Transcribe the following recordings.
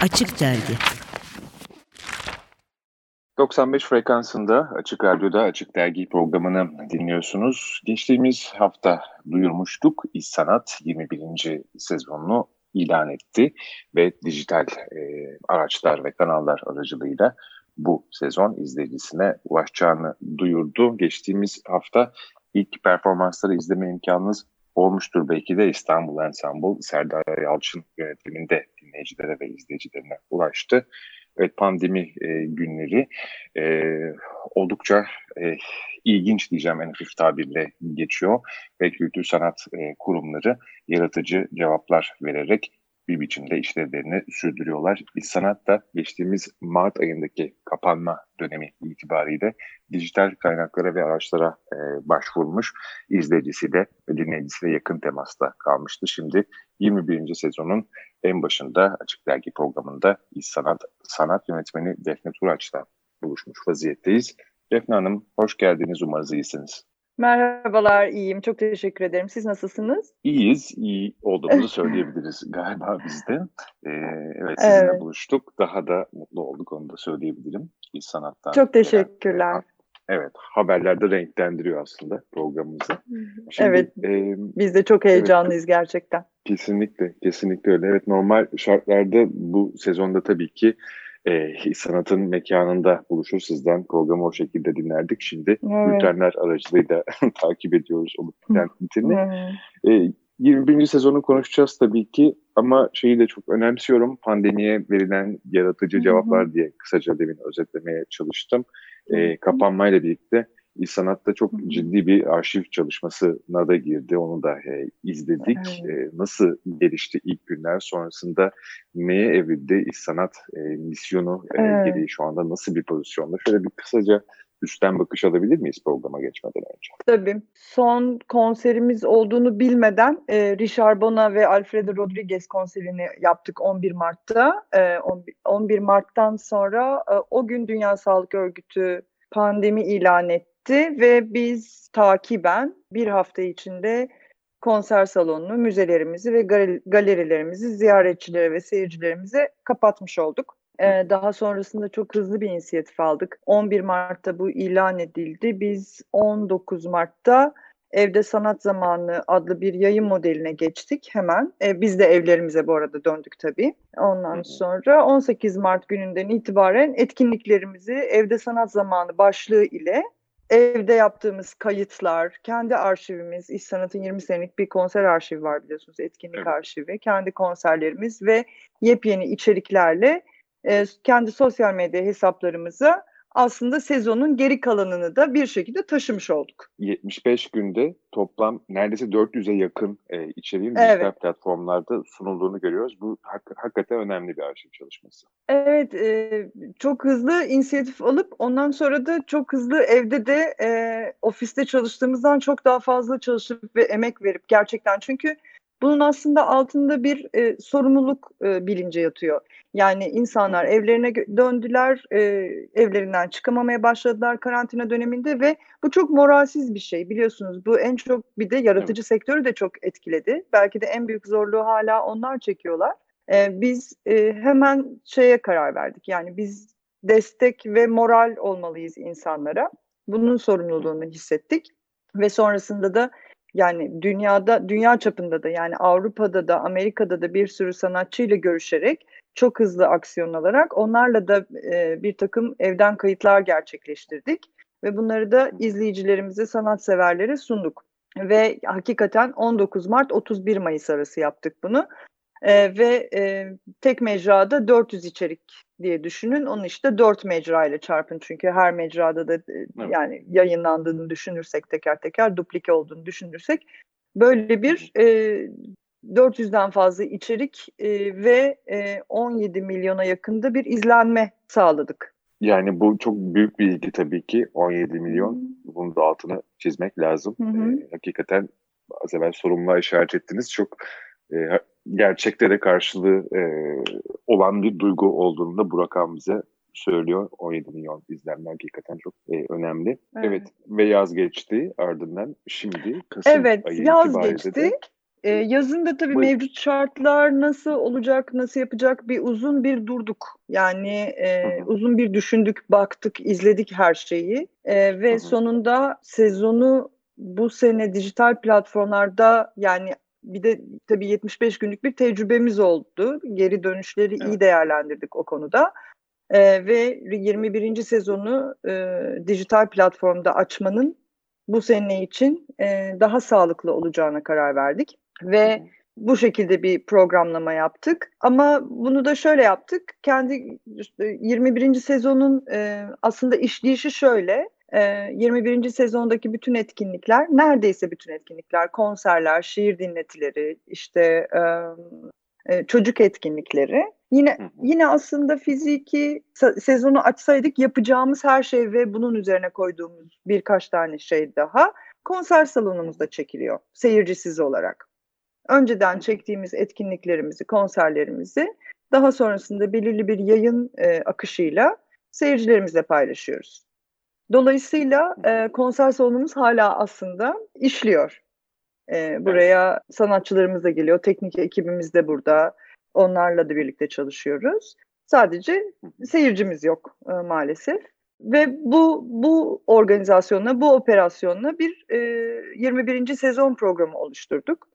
Açık Dergi 95 frekansında Açık Radyo'da Açık Dergi programını dinliyorsunuz. Geçtiğimiz hafta duyurmuştuk. İş Sanat 21. sezonunu ilan etti ve dijital e, araçlar ve kanallar aracılığıyla bu sezon izleyicisine ulaşacağını duyurdu. Geçtiğimiz hafta ilk performansları izleme imkanınız olmuştur belki de İstanbul Ensemble Serdar Yalçın yönetiminde dinleyicilere ve izleyicilerine ulaştı. Evet pandemi e, günleri e, oldukça e, ilginç diyeceğim en hafif tabirle geçiyor ve kültür sanat e, kurumları yaratıcı cevaplar vererek bir biçimde işlevlerini sürdürüyorlar. Biz sanat da geçtiğimiz Mart ayındaki kapanma dönemi itibariyle dijital kaynaklara ve araçlara e, başvurmuş. izleyicisi de ve yakın temasta kalmıştı. Şimdi 21. sezonun en başında Açık Dergi programında İş Sanat, sanat yönetmeni Defne Turaç'la buluşmuş vaziyetteyiz. Defne Hanım hoş geldiniz. Umarız iyisiniz. Merhabalar, iyiyim. Çok teşekkür ederim. Siz nasılsınız? İyiyiz, iyi olduğumuzu söyleyebiliriz galiba biz de. Ee, evet, sizinle evet. buluştuk. Daha da mutlu olduk, onu da söyleyebilirim. İyi sanattan. Çok teşekkürler. Evet, haberlerde renklendiriyor aslında programımızı. Şimdi, evet, e, biz de çok heyecanlıyız evet, gerçekten. Kesinlikle, kesinlikle öyle. Evet, normal şartlarda bu sezonda tabii ki e, sanatın mekanında buluşur. Sizden programı o şekilde dinlerdik. Şimdi evet. bültenler aracılığıyla takip ediyoruz olup biten biteni. Evet. E, 21. sezonu konuşacağız tabii ki ama şeyi de çok önemsiyorum. Pandemiye verilen yaratıcı cevaplar diye kısaca demin özetlemeye çalıştım. E, kapanmayla birlikte Sanat'ta çok ciddi bir arşiv çalışmasına da girdi. Onu da e, izledik. Evet. E, nasıl gelişti ilk günler sonrasında neye evrildi İş Sanat e, misyonu e, evet. gereği şu anda nasıl bir pozisyonda? Şöyle bir kısaca üstten bakış alabilir miyiz programa geçmeden önce? Tabii. Son konserimiz olduğunu bilmeden e, Richard Bona ve Alfredo Rodriguez konserini yaptık 11 Mart'ta. E, 11, 11 Mart'tan sonra e, o gün Dünya Sağlık Örgütü pandemi ilan etti etti ve biz takiben bir hafta içinde konser salonunu, müzelerimizi ve galerilerimizi ziyaretçilere ve seyircilerimize kapatmış olduk. Ee, daha sonrasında çok hızlı bir inisiyatif aldık. 11 Mart'ta bu ilan edildi. Biz 19 Mart'ta Evde Sanat Zamanı adlı bir yayın modeline geçtik hemen. E, biz de evlerimize bu arada döndük tabii. Ondan sonra 18 Mart gününden itibaren etkinliklerimizi Evde Sanat Zamanı başlığı ile evde yaptığımız kayıtlar, kendi arşivimiz, İş Sanat'ın 20 senelik bir konser arşivi var biliyorsunuz, etkinlik evet. arşivi, kendi konserlerimiz ve yepyeni içeriklerle e, kendi sosyal medya hesaplarımıza aslında sezonun geri kalanını da bir şekilde taşımış olduk. 75 günde toplam neredeyse 400'e yakın e, içeriğin evet. dijital platformlarda sunulduğunu görüyoruz. Bu hak, hakikaten önemli bir arşiv çalışması. Evet, e, çok hızlı inisiyatif alıp ondan sonra da çok hızlı evde de e, ofiste çalıştığımızdan çok daha fazla çalışıp ve emek verip gerçekten çünkü bunun aslında altında bir e, sorumluluk e, bilinci yatıyor. Yani insanlar evlerine döndüler, e, evlerinden çıkamamaya başladılar karantina döneminde ve bu çok moralsiz bir şey. Biliyorsunuz bu en çok bir de yaratıcı evet. sektörü de çok etkiledi. Belki de en büyük zorluğu hala onlar çekiyorlar. E, biz e, hemen şeye karar verdik. Yani biz destek ve moral olmalıyız insanlara. Bunun sorumluluğunu hissettik ve sonrasında da yani dünyada dünya çapında da yani Avrupa'da da Amerika'da da bir sürü sanatçıyla görüşerek çok hızlı aksiyon alarak onlarla da e, bir takım evden kayıtlar gerçekleştirdik ve bunları da izleyicilerimize, sanatseverlere sunduk. Ve hakikaten 19 Mart 31 Mayıs arası yaptık bunu. E, ve e, tek mecrada 400 içerik diye düşünün. Onu işte 4 mecra ile çarpın çünkü her mecrada da e, evet. yani yayınlandığını düşünürsek teker teker duplike olduğunu düşünürsek böyle bir e, 400'den fazla içerik e, ve e, 17 milyona yakında bir izlenme sağladık. Yani bu çok büyük bir ilgi tabii ki 17 milyon. Hı. Bunun da altını çizmek lazım. Hı hı. E, hakikaten az evvel sorumluluğa işaret ettiniz. Çok e, gerçekte de karşılığı e, olan bir duygu olduğunu da bu rakam bize söylüyor. 17 milyon izlenme hakikaten çok e, önemli. Evet. evet ve yaz geçti ardından şimdi Kasım evet, ayı yaz geçti. De, E, yazın da tabii Buyurun. mevcut şartlar nasıl olacak, nasıl yapacak bir uzun bir durduk. Yani e, uzun bir düşündük, baktık, izledik her şeyi e, ve Hı-hı. sonunda sezonu bu sene dijital platformlarda yani bir de tabii 75 günlük bir tecrübemiz oldu. Geri dönüşleri evet. iyi değerlendirdik o konuda. Ee, ve 21. sezonu e, dijital platformda açmanın bu sene için e, daha sağlıklı olacağına karar verdik. Ve bu şekilde bir programlama yaptık. Ama bunu da şöyle yaptık. Kendi işte 21. sezonun e, aslında işleyişi şöyle. 21. sezondaki bütün etkinlikler, neredeyse bütün etkinlikler, konserler, şiir dinletileri, işte çocuk etkinlikleri. Yine yine aslında fiziki sezonu açsaydık yapacağımız her şey ve bunun üzerine koyduğumuz birkaç tane şey daha konser salonumuzda çekiliyor seyircisiz olarak. Önceden çektiğimiz etkinliklerimizi, konserlerimizi daha sonrasında belirli bir yayın e, akışıyla seyircilerimizle paylaşıyoruz. Dolayısıyla e, konser salonumuz hala aslında işliyor. E, buraya sanatçılarımız da geliyor, teknik ekibimiz de burada. Onlarla da birlikte çalışıyoruz. Sadece seyircimiz yok e, maalesef. Ve bu bu organizasyonla, bu operasyonla bir e, 21. sezon programı oluşturduk.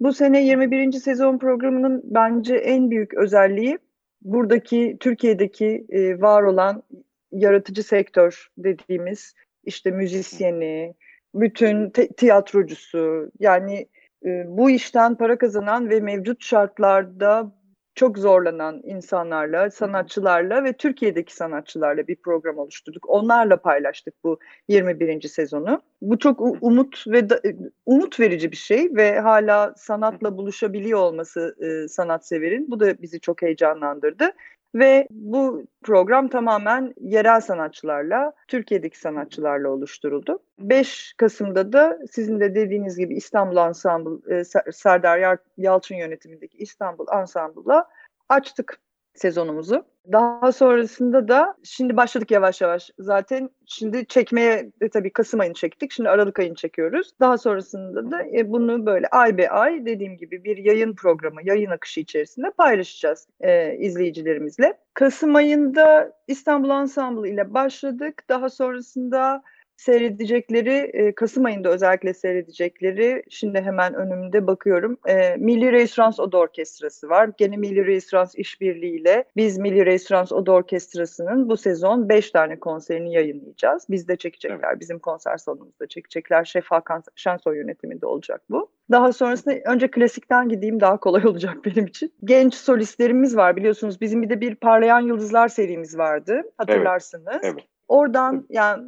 Bu sene 21. sezon programının bence en büyük özelliği buradaki Türkiye'deki e, var olan yaratıcı sektör dediğimiz işte müzisyeni, bütün tiyatrocusu yani e, bu işten para kazanan ve mevcut şartlarda çok zorlanan insanlarla, sanatçılarla ve Türkiye'deki sanatçılarla bir program oluşturduk. Onlarla paylaştık bu 21. sezonu. Bu çok umut ve da, umut verici bir şey ve hala sanatla buluşabiliyor olması e, sanatseverin. Bu da bizi çok heyecanlandırdı. Ve bu program tamamen yerel sanatçılarla, Türkiye'deki sanatçılarla oluşturuldu. 5 Kasım'da da sizin de dediğiniz gibi İstanbul Ensemble, e, Serdar Yalçın yönetimindeki İstanbul Ensemble'la açtık sezonumuzu. Daha sonrasında da şimdi başladık yavaş yavaş. Zaten şimdi çekmeye de tabii Kasım ayını çektik. Şimdi Aralık ayını çekiyoruz. Daha sonrasında da e, bunu böyle ay be ay dediğim gibi bir yayın programı, yayın akışı içerisinde paylaşacağız e, izleyicilerimizle. Kasım ayında İstanbul Ensemble ile başladık. Daha sonrasında seyredecekleri e, Kasım ayında özellikle seyredecekleri şimdi hemen önümde bakıyorum e, Milli Reisrans Oda Orkestrası var. Gene Milli Reisrans işbirliğiyle biz Milli Reisrans Oda Orkestrası'nın bu sezon 5 tane konserini yayınlayacağız. Biz de çekecekler. Evet. Bizim konser salonumuzda çekecekler. Şef Hakan Şensoy yönetiminde olacak bu. Daha sonrasında önce klasikten gideyim daha kolay olacak benim için. Genç solistlerimiz var biliyorsunuz. Bizim bir de bir Parlayan Yıldızlar serimiz vardı. Hatırlarsınız. Evet. evet. Oradan yani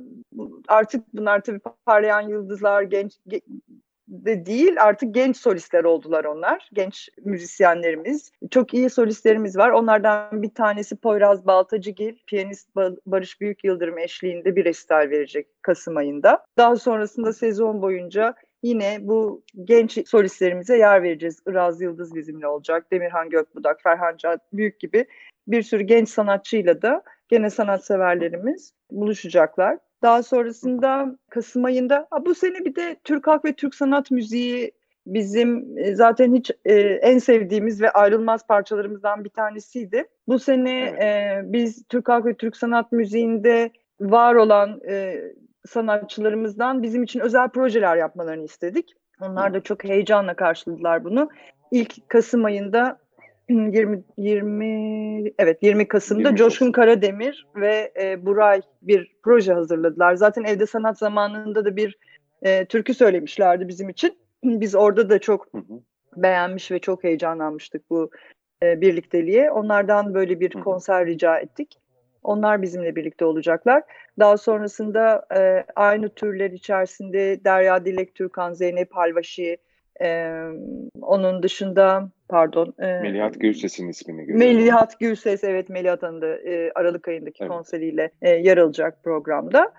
artık bunlar tabii parlayan yıldızlar genç de değil artık genç solistler oldular onlar. Genç müzisyenlerimiz. Çok iyi solistlerimiz var. Onlardan bir tanesi Poyraz Baltacıgil, piyanist Barış Büyük Yıldırım eşliğinde bir resital verecek Kasım ayında. Daha sonrasında sezon boyunca yine bu genç solistlerimize yer vereceğiz. Iraz Yıldız bizimle olacak. Demirhan Gökbudak, Ferhan Can Büyük gibi bir sürü genç sanatçıyla da gene sanatseverlerimiz buluşacaklar. Daha sonrasında Kasım ayında bu sene bir de Türk Halk ve Türk Sanat Müziği bizim e, zaten hiç e, en sevdiğimiz ve ayrılmaz parçalarımızdan bir tanesiydi. Bu sene evet. e, biz Türk Halk ve Türk Sanat Müziği'nde var olan e, sanatçılarımızdan bizim için özel projeler yapmalarını istedik. Onlar da çok heyecanla karşıladılar bunu. İlk Kasım ayında 20 20 evet 20 Kasım'da 20 Coşkun Karademir ve e, Buray bir proje hazırladılar. Zaten evde sanat zamanında da bir e, türkü söylemişlerdi bizim için. Biz orada da çok hı hı. beğenmiş ve çok heyecanlanmıştık bu e, birlikteliğe. Onlardan böyle bir konser rica ettik. Onlar bizimle birlikte olacaklar. Daha sonrasında e, aynı türler içerisinde Derya Dilek Türkan, Zeynep Halvaşi, e, onun dışında pardon. E, Melihat Gülses'in ismini görüyorum. Melihat Gülses evet Melihat Hanım da e, Aralık ayındaki evet. konseriyle e, yer alacak programda.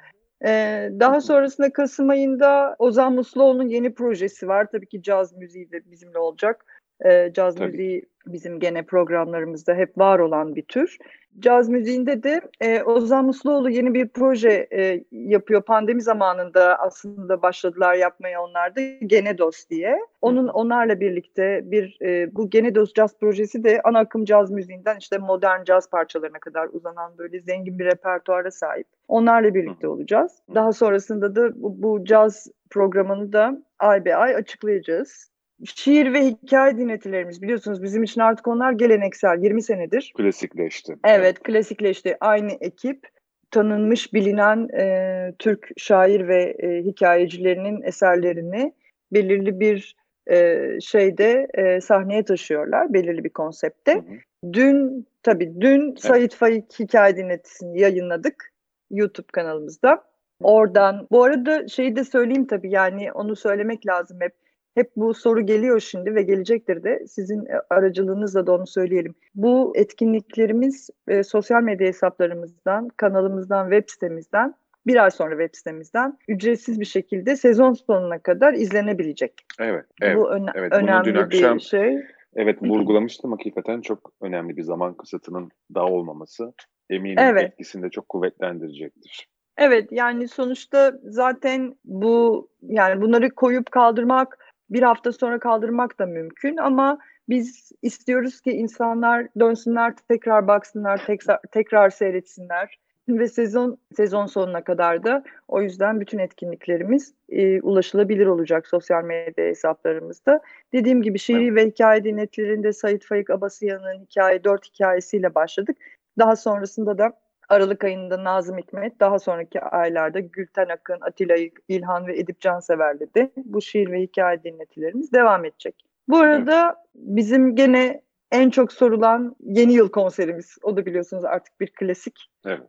Ee, daha sonrasında Kasım ayında Ozan Musluoğlu'nun yeni projesi var. Tabii ki caz müziği de bizimle olacak. Ee, caz Tabii. müziği bizim gene programlarımızda hep var olan bir tür. Caz müziğinde de e, Ozan Musluoğlu yeni bir proje e, yapıyor. Pandemi zamanında aslında başladılar yapmaya onlar da Genedos diye. Onun onlarla birlikte bir e, bu Genedos Caz projesi de ana akım caz müziğinden işte modern caz parçalarına kadar uzanan böyle zengin bir repertuara sahip. Onlarla birlikte olacağız. Daha sonrasında da bu, bu caz programını da ay be ay açıklayacağız şiir ve hikaye dinletilerimiz biliyorsunuz bizim için artık onlar geleneksel 20 senedir. Klasikleşti. Evet klasikleşti. Aynı ekip tanınmış bilinen e, Türk şair ve e, hikayecilerinin eserlerini belirli bir e, şeyde e, sahneye taşıyorlar belirli bir konsepte. Hı hı. Dün tabii dün evet. Sait Faik hikaye dinletisini yayınladık YouTube kanalımızda. Oradan bu arada şeyi de söyleyeyim tabii yani onu söylemek lazım hep hep bu soru geliyor şimdi ve gelecektir de sizin e, aracılığınızla da onu söyleyelim. Bu etkinliklerimiz e, sosyal medya hesaplarımızdan, kanalımızdan, web sitemizden bir ay sonra web sitemizden ücretsiz bir şekilde sezon sonuna kadar izlenebilecek. Evet, evet. Bu öne- evet, önemli dün akşam, bir şey. Evet, vurgulamıştım hakikaten çok önemli bir zaman kısıtının daha olmaması eminim evet. etkisini de çok kuvvetlendirecektir. Evet yani sonuçta zaten bu yani bunları koyup kaldırmak bir hafta sonra kaldırmak da mümkün ama biz istiyoruz ki insanlar dönsünler, tekrar baksınlar, tekrar, tekrar seyretsinler ve sezon sezon sonuna kadar da o yüzden bütün etkinliklerimiz e, ulaşılabilir olacak sosyal medya hesaplarımızda. Dediğim gibi şiiri ve hikaye dinletilerinde Sait Faik Abasıyan'ın hikaye dört hikayesiyle başladık. Daha sonrasında da Aralık ayında Nazım Hikmet, daha sonraki aylarda Gülten Akın, Atilla İlhan ve Edip Cansever'le bu şiir ve hikaye dinletilerimiz devam edecek. Bu arada bizim gene en çok sorulan yeni yıl konserimiz. O da biliyorsunuz artık bir klasik. Evet.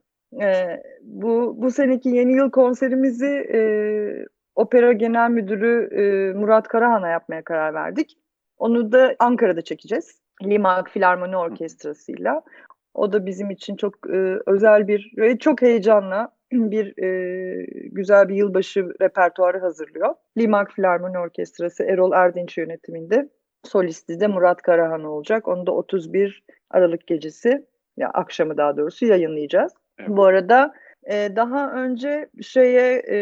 Ee, bu, bu seneki yeni yıl konserimizi e, Opera Genel Müdürü e, Murat Karahan'a yapmaya karar verdik. Onu da Ankara'da çekeceğiz. Limak Filarmoni Orkestrası'yla. O da bizim için çok e, özel bir ve çok heyecanlı bir e, güzel bir yılbaşı repertuarı hazırlıyor. Limak Filarmoni Orkestrası Erol Erdinç yönetiminde. Solisti de Murat Karahan olacak. Onu da 31 Aralık gecesi ya akşamı daha doğrusu yayınlayacağız. Evet. Bu arada e, daha önce şeye e,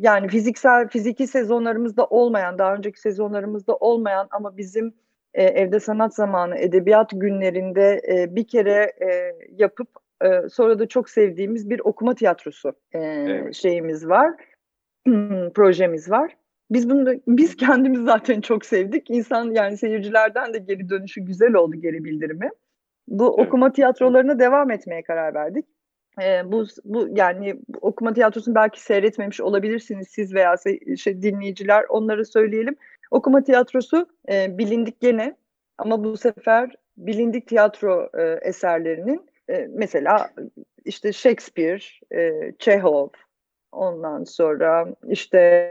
yani fiziksel fiziki sezonlarımızda olmayan daha önceki sezonlarımızda olmayan ama bizim e, evde sanat zamanı edebiyat günlerinde e, bir kere e, yapıp e, sonra da çok sevdiğimiz bir okuma tiyatrosu e, evet. şeyimiz var projemiz var. Biz bunu biz kendimiz zaten çok sevdik. İnsan yani seyircilerden de geri dönüşü güzel oldu geri bildirimi. Bu okuma tiyatrolarına devam etmeye karar verdik. Ee, bu bu yani okuma tiyatrosunu belki seyretmemiş olabilirsiniz siz veya şey, dinleyiciler onları söyleyelim. Okuma tiyatrosu e, bilindik gene ama bu sefer bilindik tiyatro e, eserlerinin e, mesela işte Shakespeare, e, Chekhov, ondan sonra işte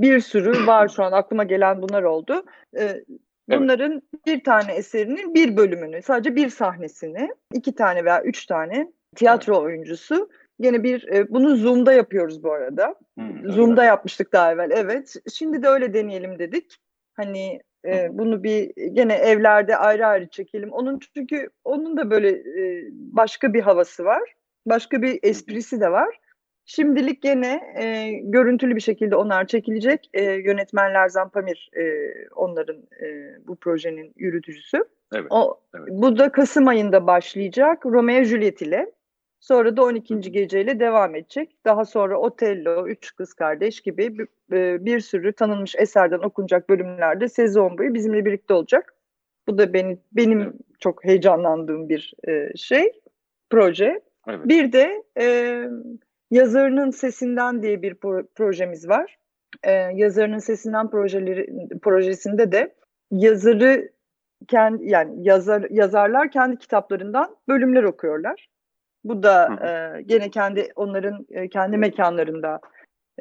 bir sürü var şu an aklıma gelen bunlar oldu. E, bunların evet. bir tane eserinin bir bölümünü, sadece bir sahnesini, iki tane veya üç tane tiyatro evet. oyuncusu Yine bir e, bunu Zoom'da yapıyoruz bu arada. Hmm, Zoom'da yapmıştık daha evvel. Evet. Şimdi de öyle deneyelim dedik. Hani e, bunu bir gene evlerde ayrı ayrı çekelim. Onun çünkü onun da böyle e, başka bir havası var. Başka bir esprisi de var. Şimdilik gene e, görüntülü bir şekilde onlar çekilecek. E, yönetmenler Zampamir e, onların e, bu projenin yürütücüsü. Evet, o, evet. Bu da Kasım ayında başlayacak. Romeo Juliet ile. Sonra da 12. geceyle devam edecek. Daha sonra Otello, Üç Kız Kardeş gibi bir, e, bir sürü tanınmış eserden okunacak bölümlerde sezon boyu bizimle birlikte olacak. Bu da benim benim çok heyecanlandığım bir e, şey, proje. Evet. Bir de e, Yazarının Sesinden diye bir pro- projemiz var. E, Yazarının Sesinden projeleri projesinde de yazarı kendi yani yazar yazarlar kendi kitaplarından bölümler okuyorlar. Bu da e, gene kendi onların e, kendi mekanlarında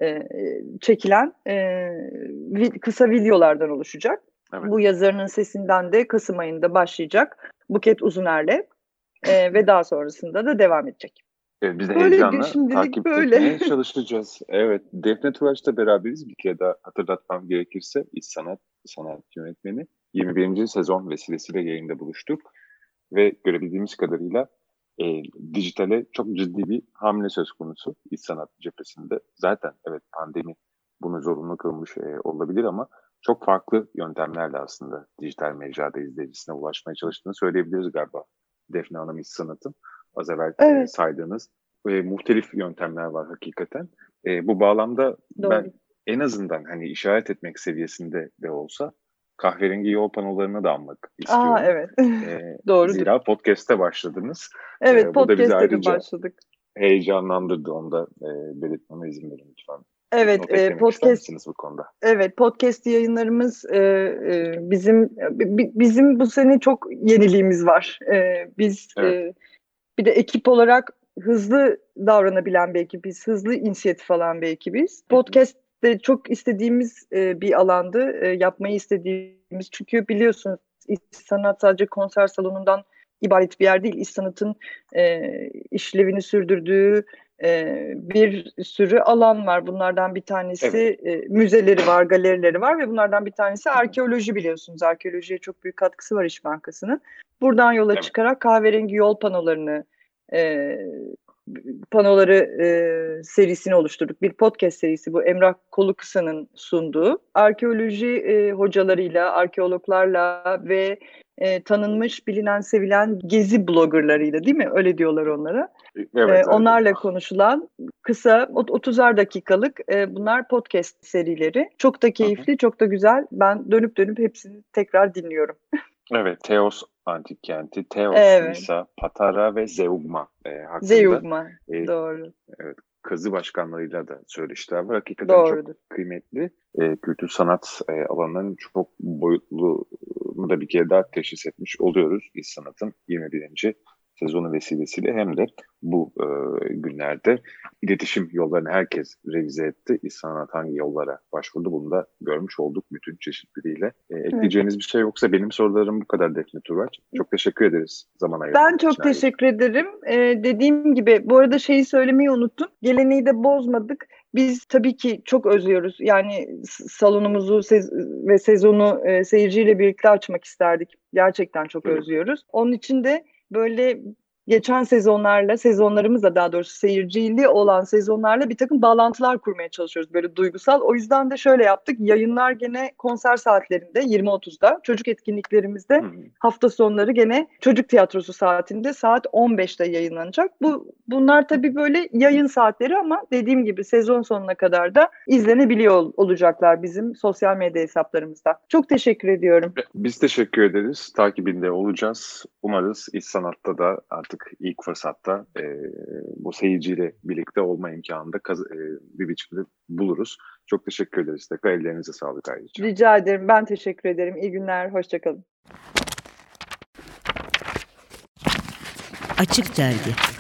e, çekilen e, kısa videolardan oluşacak. Evet. Bu yazarının sesinden de Kasım ayında başlayacak Buket Uzuner'le e, ve daha sonrasında da devam edecek. Evet, biz de böyle heyecanla takip böyle. etmeye çalışacağız. Evet, Defne Turaç'ta beraberiz. Bir kere daha hatırlatmam gerekirse İç Sanat Sanat Yönetmeni. 21. sezon vesilesiyle yayında buluştuk ve görebildiğimiz kadarıyla e, dijitale çok ciddi bir hamle söz konusu iç sanat cephesinde. Zaten evet pandemi bunu zorunlu kılmış e, olabilir ama çok farklı yöntemlerle aslında dijital mecrada izleyicisine ulaşmaya çalıştığını söyleyebiliriz galiba Defne Hanım iç sanatın. Az evvel e, evet. e, saydığınız e, muhtelif yöntemler var hakikaten. E, bu bağlamda Doğru. ben en azından hani işaret etmek seviyesinde de olsa kahverengi yol panolarını da almak istiyorum. Aa, evet. Ee, Doğru. Zira podcast'te başladınız. Evet ee, podcast'te başladık. Heyecanlandırdı onu da e, belirtmeme izin verin lütfen. Evet, e, podcast bu konuda. Evet, podcast yayınlarımız e, e, bizim bizim bu sene çok yeniliğimiz var. E, biz evet. e, bir de ekip olarak hızlı davranabilen bir ekibiz, hızlı inisiyatif alan bir ekibiz. Podcast de çok istediğimiz e, bir alandı, e, yapmayı istediğimiz. Çünkü biliyorsunuz iş sanat sadece konser salonundan ibaret bir yer değil. İş sanatın e, işlevini sürdürdüğü e, bir sürü alan var. Bunlardan bir tanesi evet. e, müzeleri var, galerileri var ve bunlardan bir tanesi arkeoloji biliyorsunuz. Arkeolojiye çok büyük katkısı var İş Bankası'nın. Buradan yola evet. çıkarak kahverengi yol panolarını e, panoları e, serisini oluşturduk. Bir podcast serisi bu Emrah Kolukısa'nın sunduğu. Arkeoloji e, hocalarıyla, arkeologlarla ve e, tanınmış, bilinen, sevilen gezi bloggerlarıyla değil mi? Öyle diyorlar onlara. Evet, e, onlarla konuşulan kısa 30'ar dakikalık e, bunlar podcast serileri. Çok da keyifli, Hı-hı. çok da güzel. Ben dönüp dönüp hepsini tekrar dinliyorum. Evet, Teos antik kenti, Teos, evet. Nisa, Patara ve Zeugma e, hakkında. Zeugma, e, doğru. Evet, kazı başkanlarıyla da söyleşiler var. Hakikaten Doğrudur. çok kıymetli. E, kültür sanat e, alanının çok boyutlu da bir kere daha teşhis etmiş oluyoruz. İş sanatın 21 sezonu vesilesiyle hem de bu e, günlerde iletişim yollarını herkes revize etti. İnsanlar hangi yollara başvurdu bunu da görmüş olduk bütün çeşitliliğiyle. E, ekleyeceğiniz evet. bir şey yoksa benim sorularım bu kadar Defne Turbaç. Çok teşekkür ederiz zaman ayırdığınız Ben çok teşekkür ederim. Ee, dediğim gibi bu arada şeyi söylemeyi unuttum. Geleneği de bozmadık. Biz tabii ki çok özlüyoruz. Yani salonumuzu sez ve sezonu e, seyirciyle birlikte açmak isterdik. Gerçekten çok evet. özlüyoruz. Onun için de böyle geçen sezonlarla, sezonlarımızla daha doğrusu seyircili olan sezonlarla bir takım bağlantılar kurmaya çalışıyoruz böyle duygusal. O yüzden de şöyle yaptık. Yayınlar gene konser saatlerinde 20.30'da, çocuk etkinliklerimizde hmm. hafta sonları gene çocuk tiyatrosu saatinde saat 15'te yayınlanacak. Bu bunlar tabii böyle yayın saatleri ama dediğim gibi sezon sonuna kadar da izlenebiliyor olacaklar bizim sosyal medya hesaplarımızda. Çok teşekkür ediyorum. Biz teşekkür ederiz. Takibinde olacağız. Umarız iç sanatta da artık artık ilk fırsatta e, bu seyirciyle birlikte olma imkanını da kaz- e, bir biçimde buluruz. Çok teşekkür ederiz. Tekrar ellerinize sağlık ayrıca. Rica ederim. Ben teşekkür ederim. İyi günler. Hoşçakalın. Açık Dergi